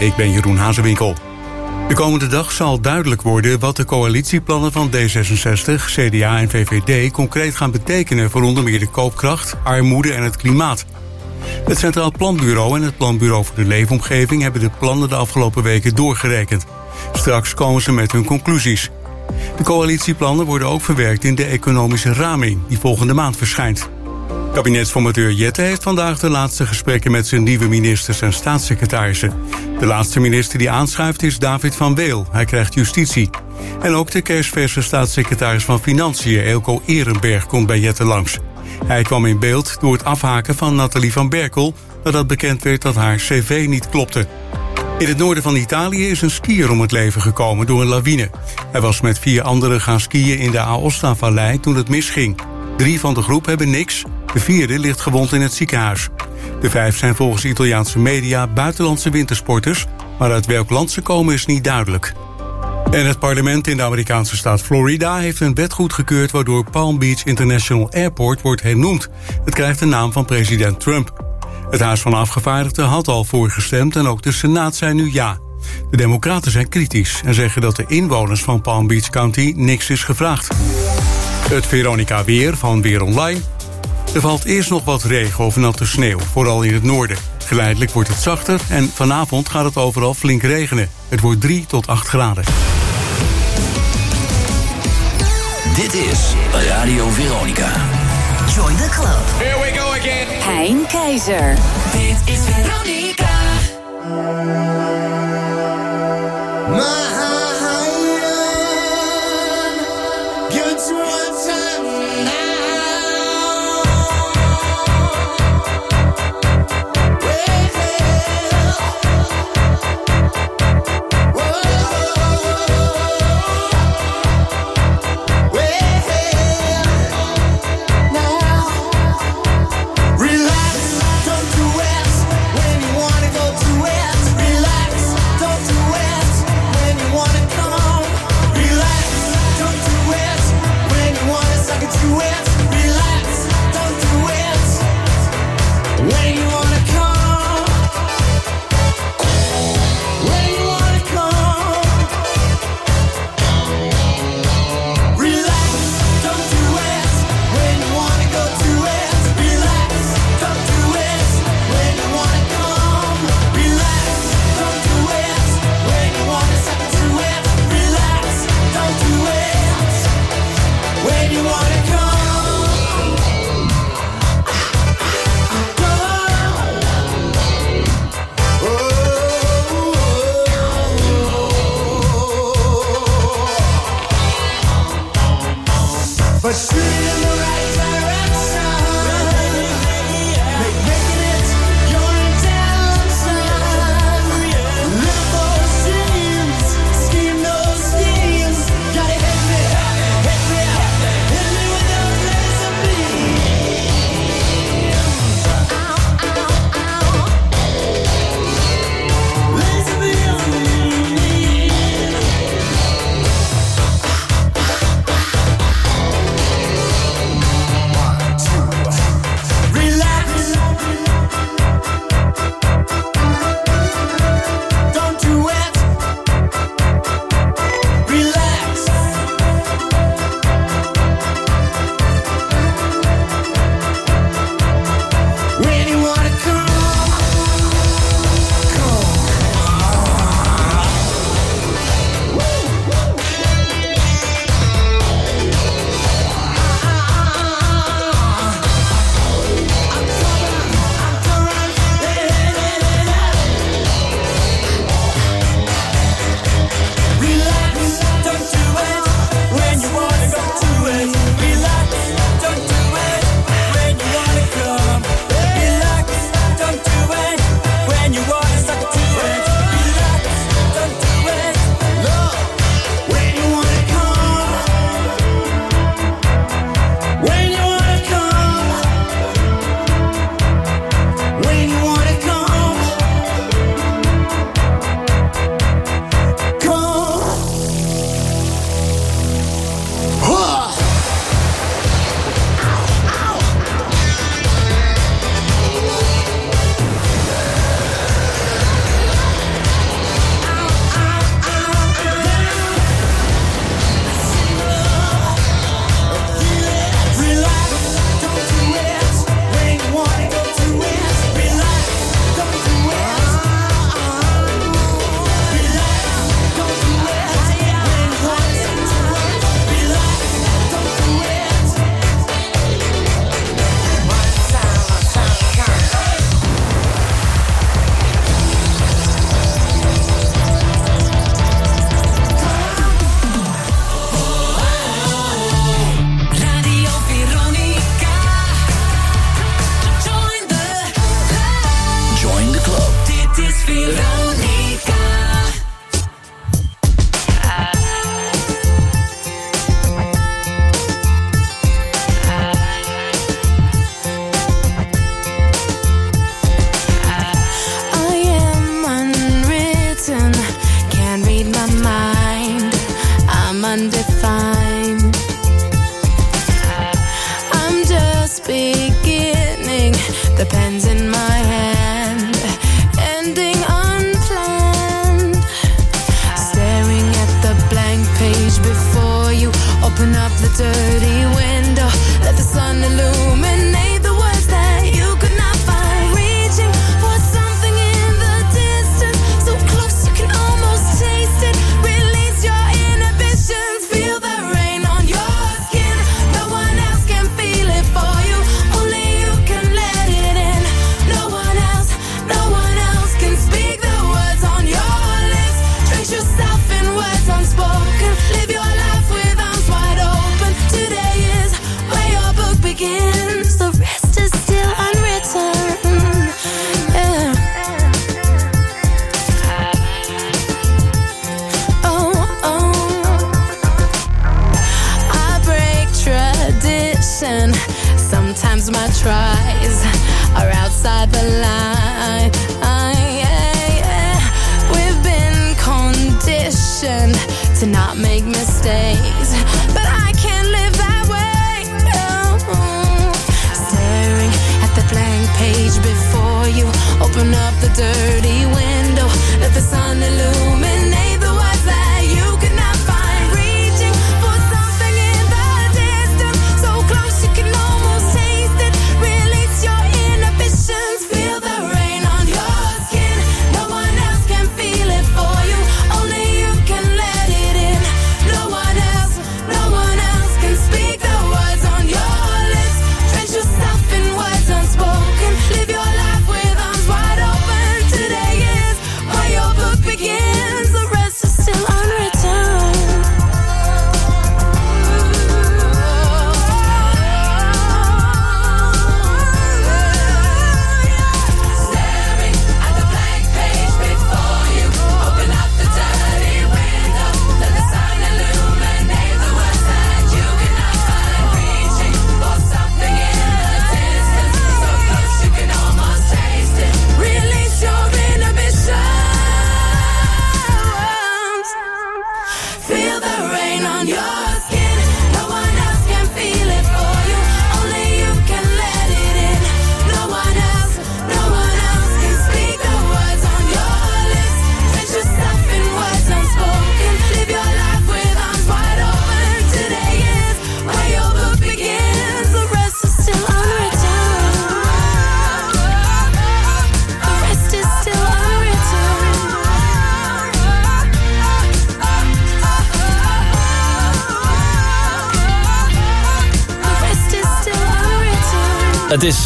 ik ben Jeroen Hazewinkel. De komende dag zal duidelijk worden wat de coalitieplannen van D66, CDA en VVD concreet gaan betekenen voor onder meer de koopkracht, armoede en het klimaat. Het Centraal Planbureau en het Planbureau voor de Leefomgeving hebben de plannen de afgelopen weken doorgerekend. Straks komen ze met hun conclusies. De coalitieplannen worden ook verwerkt in de economische raming die volgende maand verschijnt. Kabinetsformateur Jette heeft vandaag de laatste gesprekken met zijn nieuwe ministers en staatssecretarissen. De laatste minister die aanschuift is David van Weel. Hij krijgt justitie. En ook de kerstverse staatssecretaris van Financiën, Elko Ehrenberg, komt bij Jette langs. Hij kwam in beeld door het afhaken van Nathalie van Berkel... nadat bekend werd dat haar cv niet klopte. In het noorden van Italië is een skier om het leven gekomen door een lawine. Hij was met vier anderen gaan skiën in de Aosta-vallei toen het misging. Drie van de groep hebben niks, de vierde ligt gewond in het ziekenhuis. De vijf zijn volgens Italiaanse media buitenlandse wintersporters... maar uit welk land ze komen is niet duidelijk. En het parlement in de Amerikaanse staat Florida heeft een wet goedgekeurd... waardoor Palm Beach International Airport wordt hernoemd. Het krijgt de naam van president Trump. Het Huis van Afgevaardigden had al voorgestemd en ook de Senaat zei nu ja. De Democraten zijn kritisch en zeggen dat de inwoners van Palm Beach County niks is gevraagd. Het Veronica Weer van Weer Online. Er valt eerst nog wat regen of natte sneeuw, vooral in het noorden. Geleidelijk wordt het zachter en vanavond gaat het overal flink regenen. Het wordt 3 tot 8 graden. Dit is Radio Veronica. Join the club. Here we go again. Hein Keizer. Dit is Veronica. The pen's in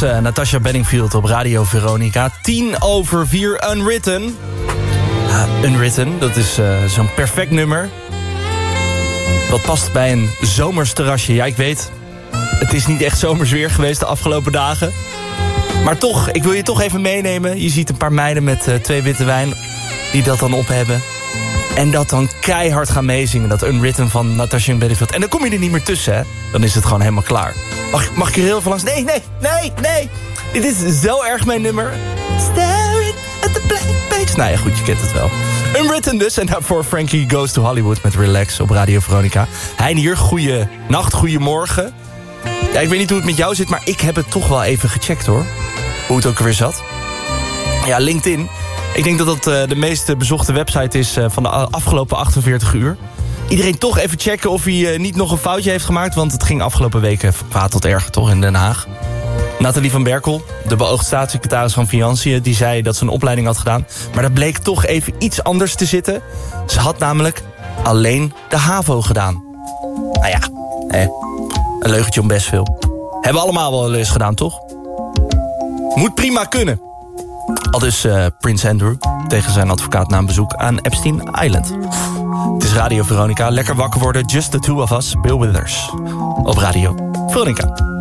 eh, Natasha Bedingfield op Radio Veronica. 10 over 4 Unwritten. Unwritten, dat is eh, zo'n perfect nummer. Wat past bij een zomers terrasje. Ja, ik weet, het is niet echt zomers weer geweest de afgelopen dagen. Maar toch, ik wil je toch even meenemen. Je ziet een paar meiden met eh, twee witte wijn die dat dan op hebben. En dat dan keihard gaan meezingen. Dat Unwritten van Natasha Bedingfield. En dan kom je er niet meer tussen, hè. Dan is het gewoon helemaal klaar. Mag, mag ik er heel veel langs? Nee, nee, nee, nee. Dit is zo erg mijn nummer. Staring at the blank page. Nou ja, goed, je kent het wel. Unwritten dus. En daarvoor Frankie Goes to Hollywood met Relax op Radio Veronica. Hein hier, goeie nacht, goeie morgen. Ja, ik weet niet hoe het met jou zit, maar ik heb het toch wel even gecheckt, hoor. Hoe het ook weer zat. Ja, LinkedIn. Ik denk dat dat eh, de meest bezochte website is eh, van de afgelopen 48 uur. Iedereen toch even checken of hij eh, niet nog een foutje heeft gemaakt... want het ging afgelopen weken kwaad tot erg, toch, in Den Haag. Nathalie van Berkel, de beoogd staatssecretaris van Financiën... die zei dat ze een opleiding had gedaan. Maar dat bleek toch even iets anders te zitten. Ze had namelijk alleen de HAVO gedaan. Nou ja, hè, een leugentje om best veel. Hebben allemaal wel eens gedaan, toch? Moet prima kunnen. Al dus eh, Prins Andrew tegen zijn advocaat na een bezoek aan Epstein Island. Het is Radio Veronica. Lekker wakker worden. Just the two of us. Bill Withers. Op Radio Veronica.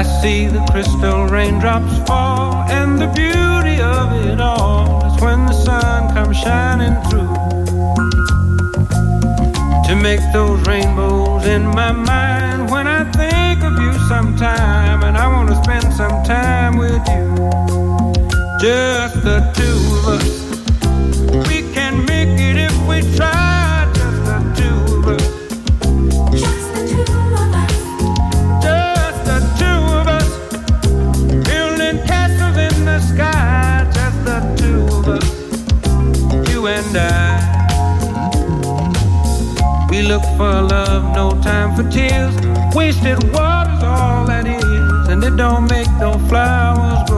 I see the crystal raindrops fall, and the beauty of it all is when the sun comes shining through. To make those rainbows in my mind when I think of you sometime, and I want to spend some time with you. Just the two of us. We can make it if we try. Just the two of us. Sky, just the two of us, you and I. We look for love, no time for tears. Wasted water's all that is, and it don't make no flowers grow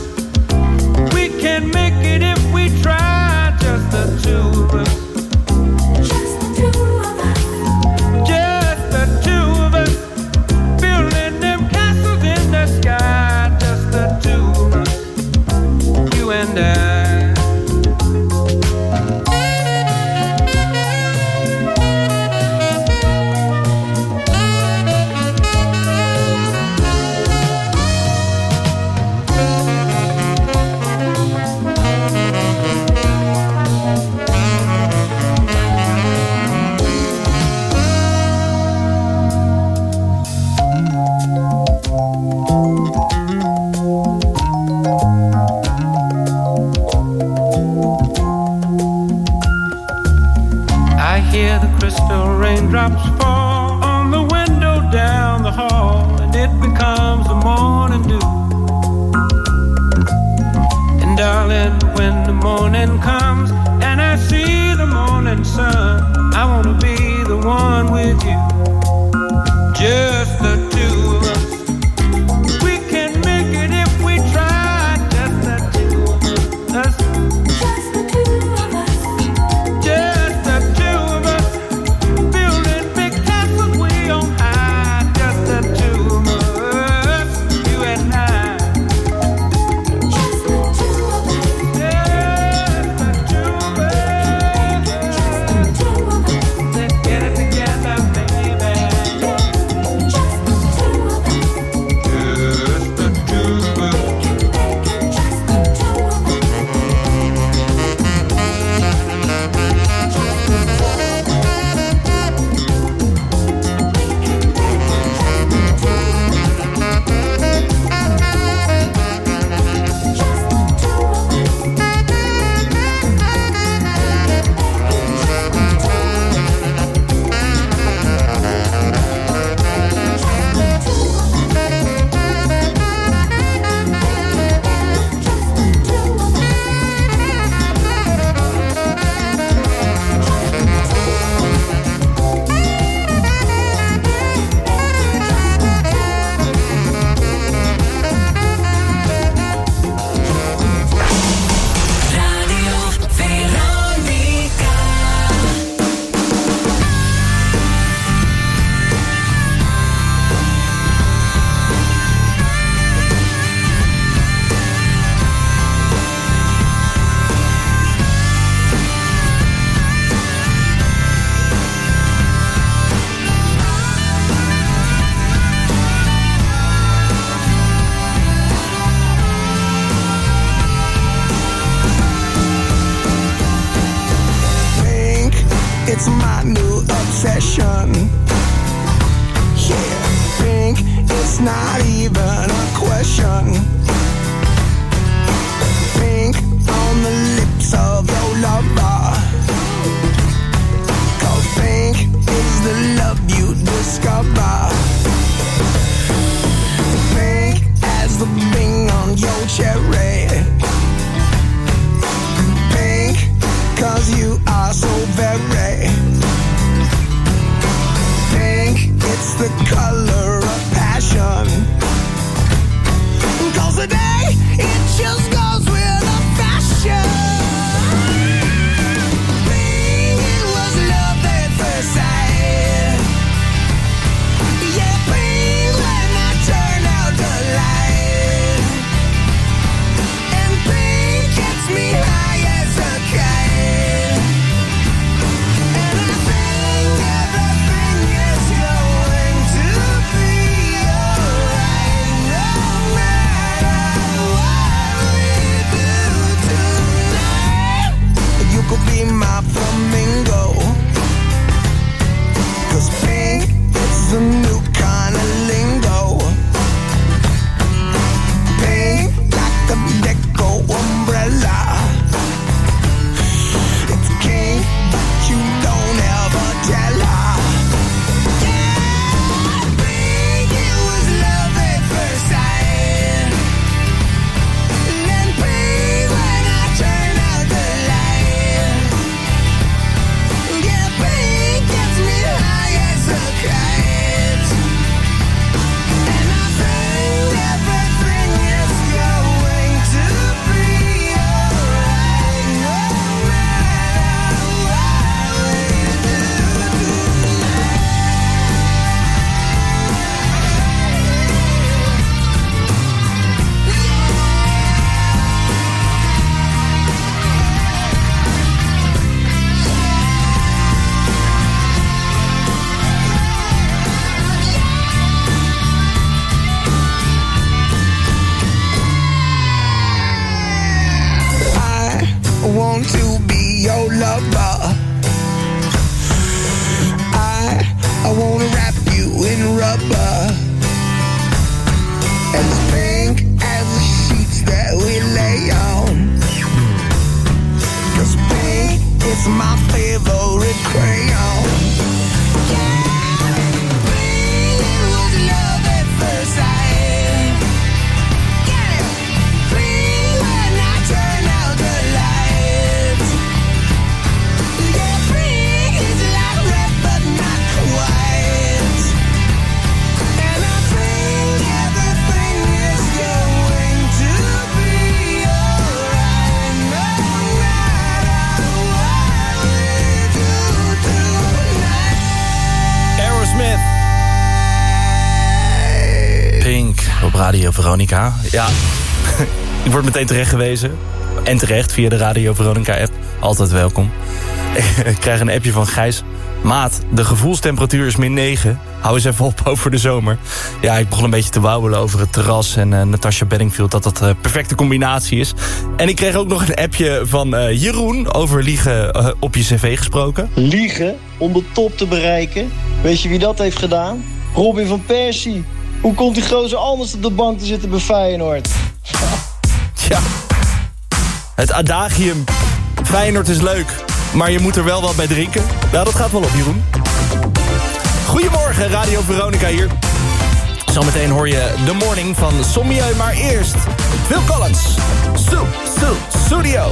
As pink as the sheets that we lay on. Cause pink is my favorite crayon. Veronica. Ja, ik word meteen terecht gewezen. En terecht via de Radio Veronica app. Altijd welkom. Ik krijg een appje van Gijs. Maat, de gevoelstemperatuur is min 9. Hou eens even op over de zomer. Ja, ik begon een beetje te wauwelen over het terras... en eh, Natasha Bedingfield dat dat de perfecte combinatie is. En ik kreeg ook nog een appje van eh, Jeroen... over liegen eh, op je cv gesproken. Liegen om de top te bereiken. Weet je wie dat heeft gedaan? Robin van Persie. Hoe komt die gozer anders op de bank te zitten bij Feyenoord? Ja. Het adagium. Feyenoord is leuk, maar je moet er wel wat bij drinken. Nou, dat gaat wel op, Jeroen. Goedemorgen, Radio Veronica hier. Zometeen hoor je The Morning van Sommieu, maar eerst Phil Collins. Stu, Stu, Studio.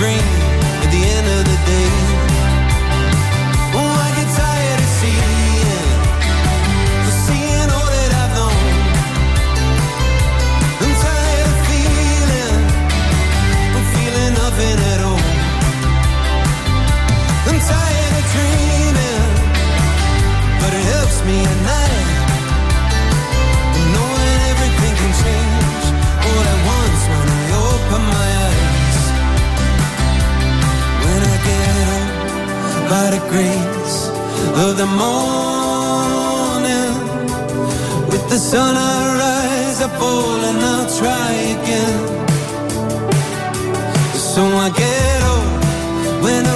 Is by the grace of the morning, with the sun I rise, I fall and I'll try again. So I get up when the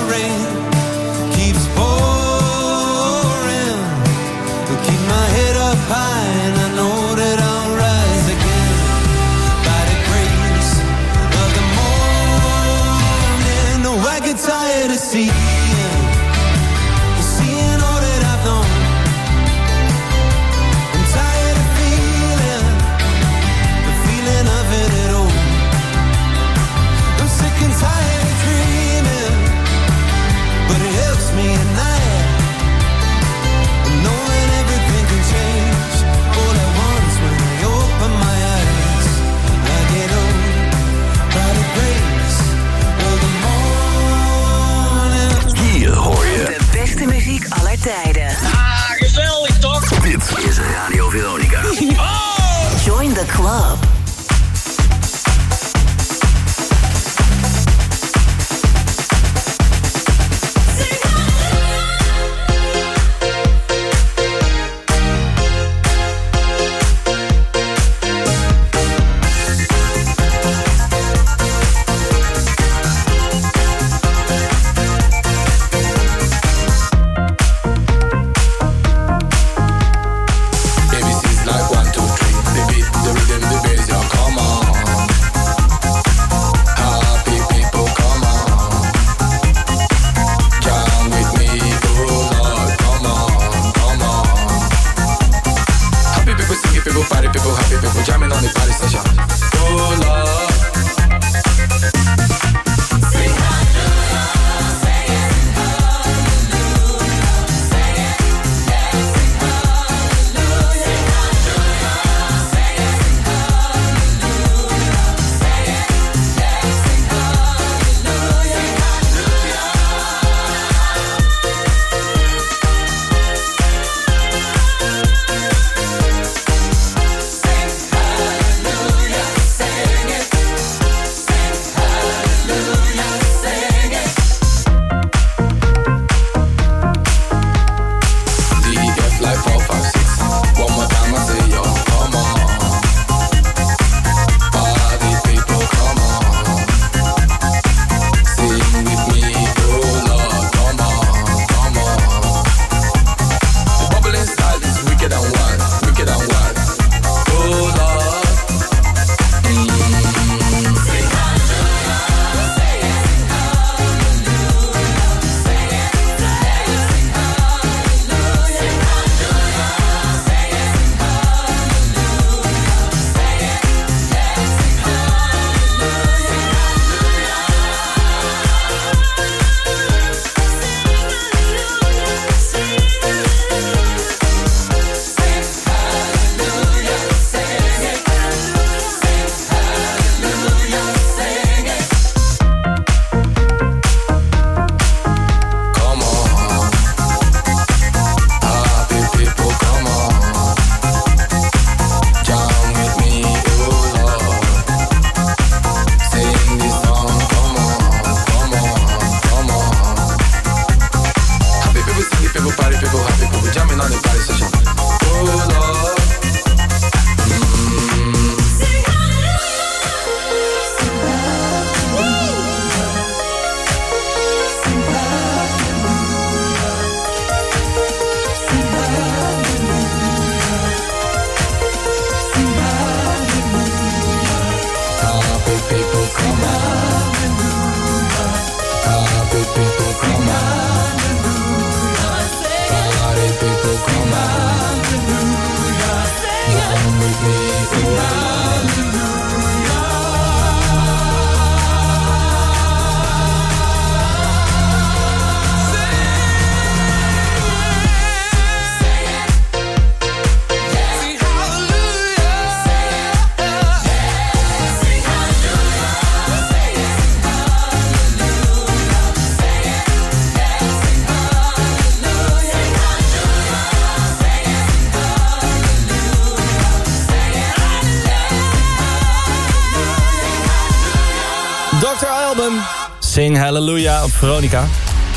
Veronica.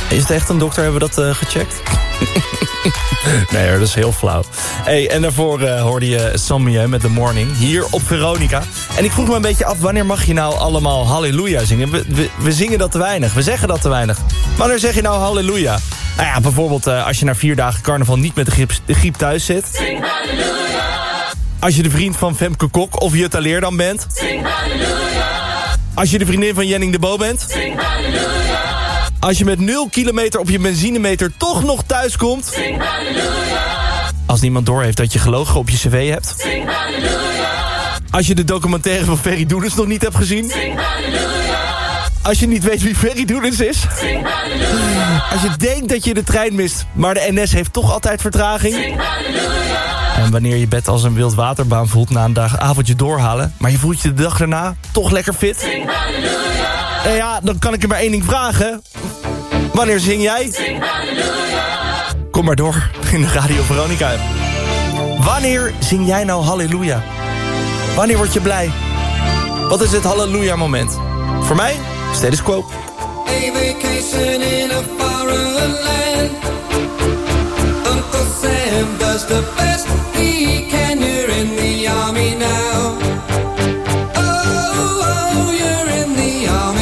Is het echt een dokter? Hebben we dat eh, gecheckt? nee hoor, dat is heel flauw. Hey, en daarvoor eh, hoorde je Sammy met The Morning. Hier op Veronica. En ik vroeg me een beetje af, wanneer mag je nou allemaal Halleluja zingen? We, we, we zingen dat te weinig. We zeggen dat te weinig. Wanneer zeg je nou Halleluja? Nou ja, bijvoorbeeld eh, als je na vier dagen carnaval niet met de griep, de griep thuis zit. Als je de vriend van Femke Kok of Jutta Leerdam bent. Als je de vriendin van Jenning de Bo bent. Als je met 0 kilometer op je benzinemeter toch nog thuis komt. Als niemand doorheeft dat je gelogen op je cv hebt. Als je de documentaire van Ferry Doedens nog niet hebt gezien. Als je niet weet wie Ferry Doedens is. Als je denkt dat je de trein mist, maar de NS heeft toch altijd vertraging. En wanneer je bed als een wildwaterbaan voelt na een dag avondje doorhalen... maar je voelt je de dag daarna toch lekker fit... En ja, dan kan ik er maar één ding vragen. Wanneer zing jij? Kom maar door in de Radio Veronica. Wanneer zing jij nou halleluja? Wanneer word je blij? Wat is het halleluja moment? Voor mij, status quo. Land. In the army now. Oh, oh,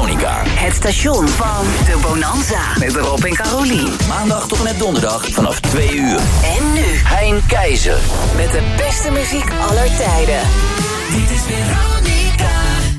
Veronica. Het station van de Bonanza. Met Rob en Carolien. Maandag tot en met donderdag vanaf 2 uur. En nu Hein Keizer. Met de beste muziek aller tijden. Dit is Veronica.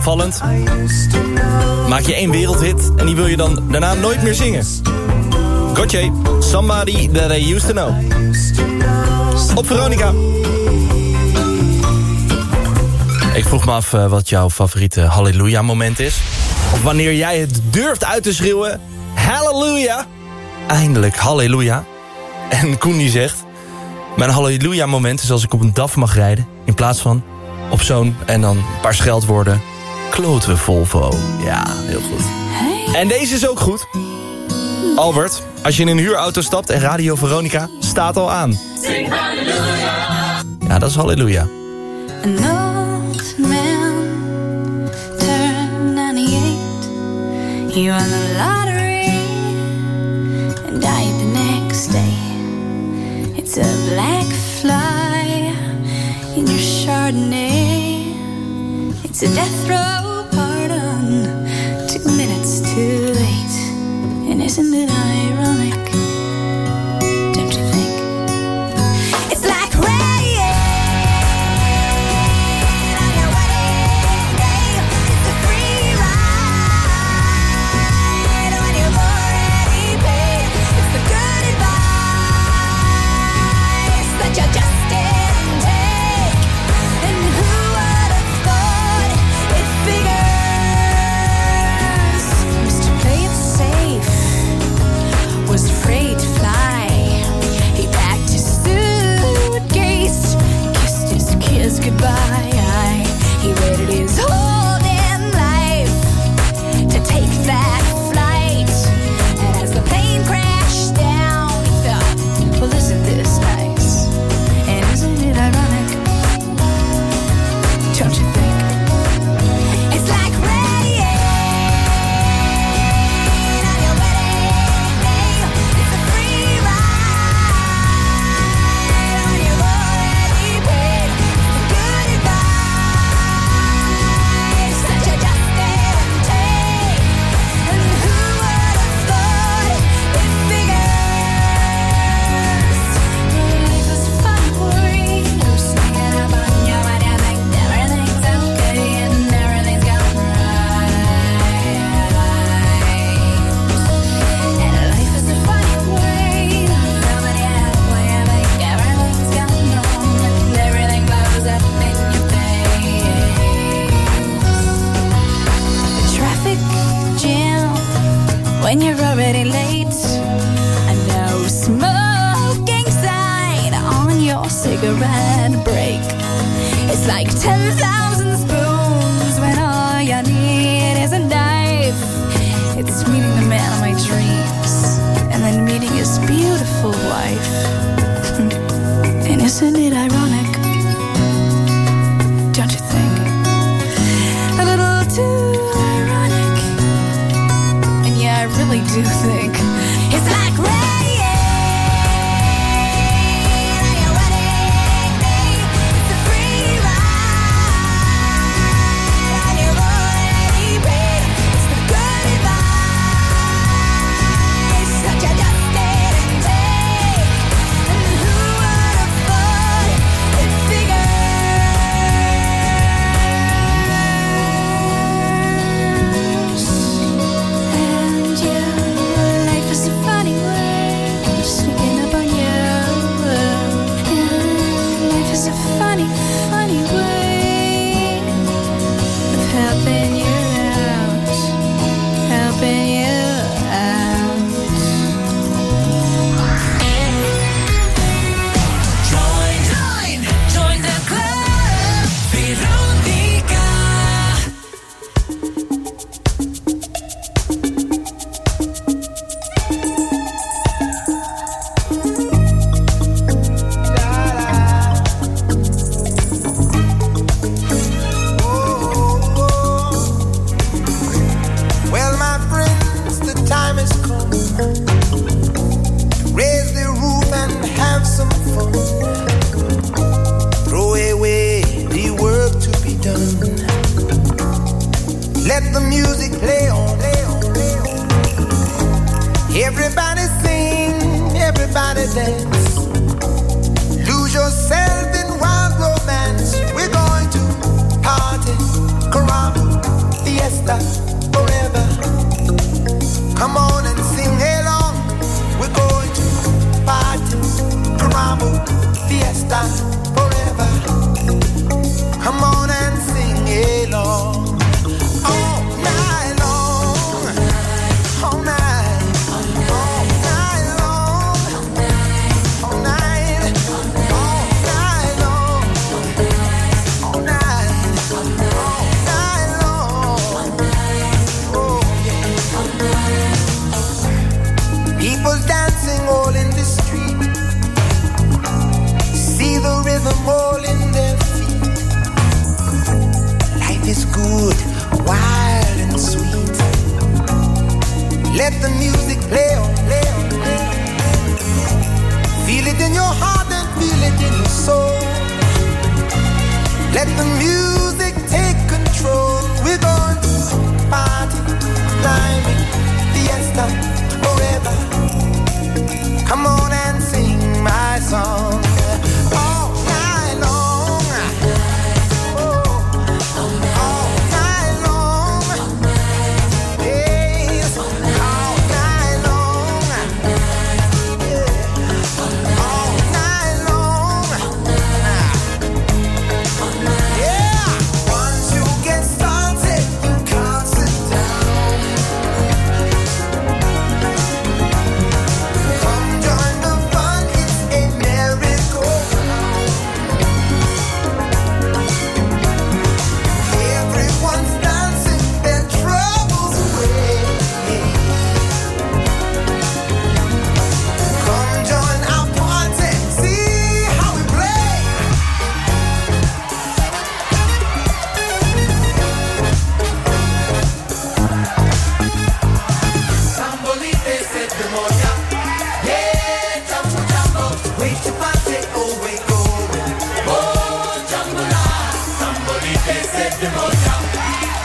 opvallend. Maak je één wereldhit en die wil je dan daarna nooit meer zingen. Gotje, Somebody That I Used To Know. Op Veronica. Ik vroeg me af eh, wat jouw favoriete hallelujah moment is. Of wanneer jij het durft uit te schreeuwen. Halleluja. Eindelijk halleluja. En Koen die zegt... Mijn halleluja moment is als ik op een DAF mag rijden. In plaats van op zo'n en dan een paar scheldwoorden klote Volvo. Ja, heel goed. En deze is ook goed. Albert, als je in een huurauto stapt en Radio Veronica staat al aan. Ja, dat is halleluja. You won the lottery and died the next day. It's a black fly in your Chardonnay. It's a death row pardon, two minutes too late. And isn't it ironic?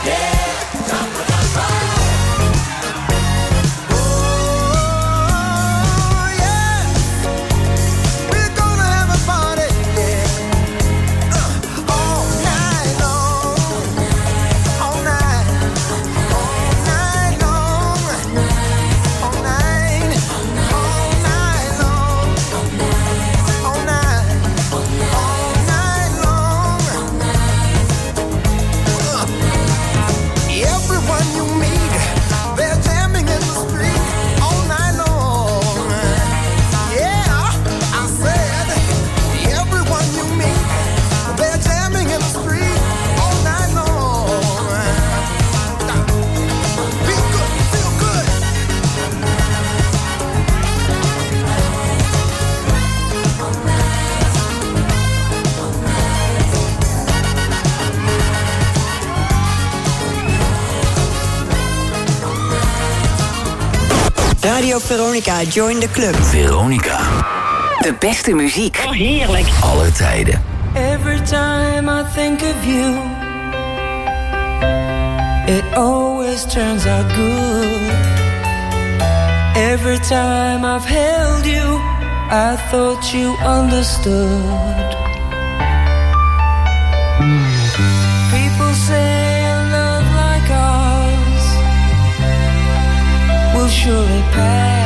Yeah, Radio Veronica, join the club. Veronica. De beste muziek. Oh, heerlijk. Alle tijden. Every time I think of you, it always turns out good. Every time I've held you, I thought you understood. Surely pass.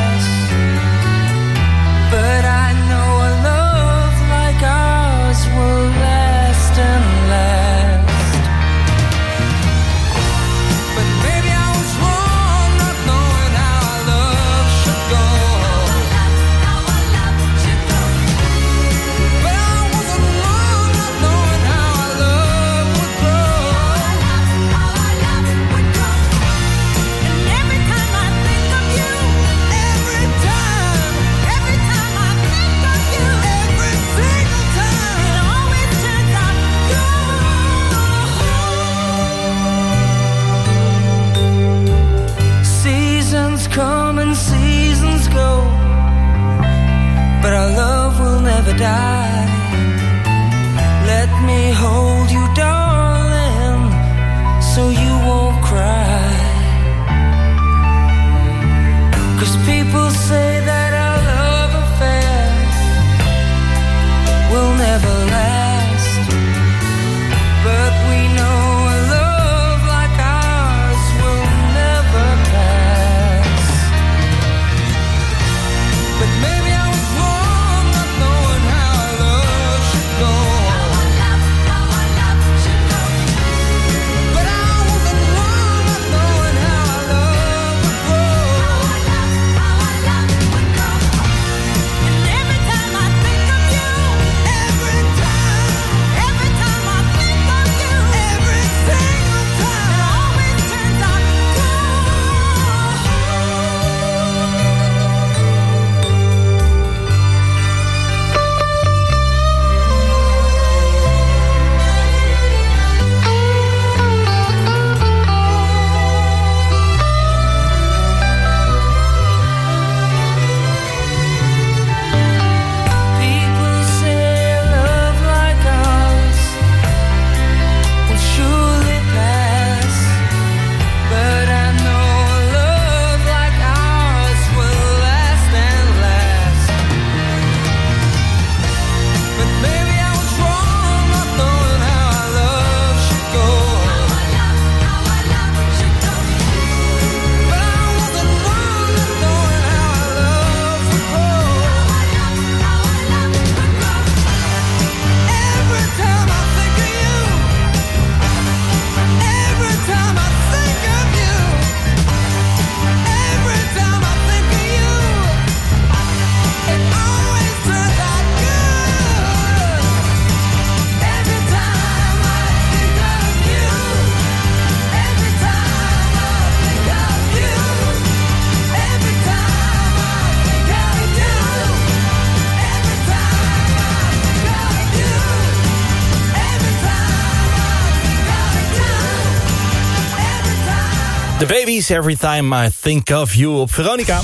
Every Time I Think of You op Veronica.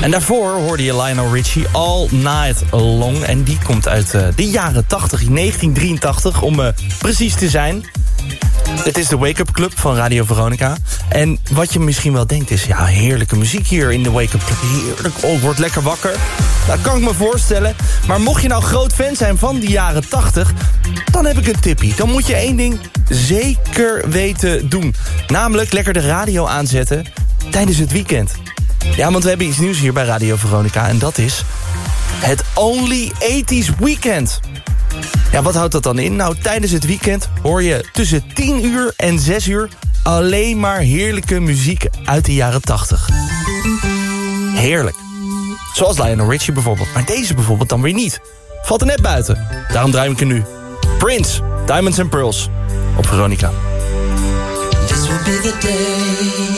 En daarvoor hoorde je Lionel Richie All Night Long. En die komt uit eh, de jaren 80, 1983 om eh, precies te zijn. Het is de Wake Up Club van Radio Veronica. En wat je misschien wel denkt is... ja, heerlijke muziek hier in de Wake Up Club. Heerlijk, oh, ik word lekker wakker. Dat kan ik me voorstellen. Maar mocht je nou groot fan zijn van de jaren 80... dan heb ik een tippie. Dan moet je één ding zeker weten doen. Namelijk lekker de radio aanzetten tijdens het weekend. Ja, want we hebben iets nieuws hier bij Radio Veronica... en dat is het Only 80s Weekend. Ja, wat houdt dat dan in? Nou, tijdens het weekend hoor je tussen 10 uur en 6 uur... alleen maar heerlijke muziek uit de jaren 80. Heerlijk. Zoals Lionel Richie bijvoorbeeld. Maar deze bijvoorbeeld dan weer niet. Valt er net buiten. Daarom draai ik er nu. Prince, Diamonds and Pearls. Op Veronica. This will be the day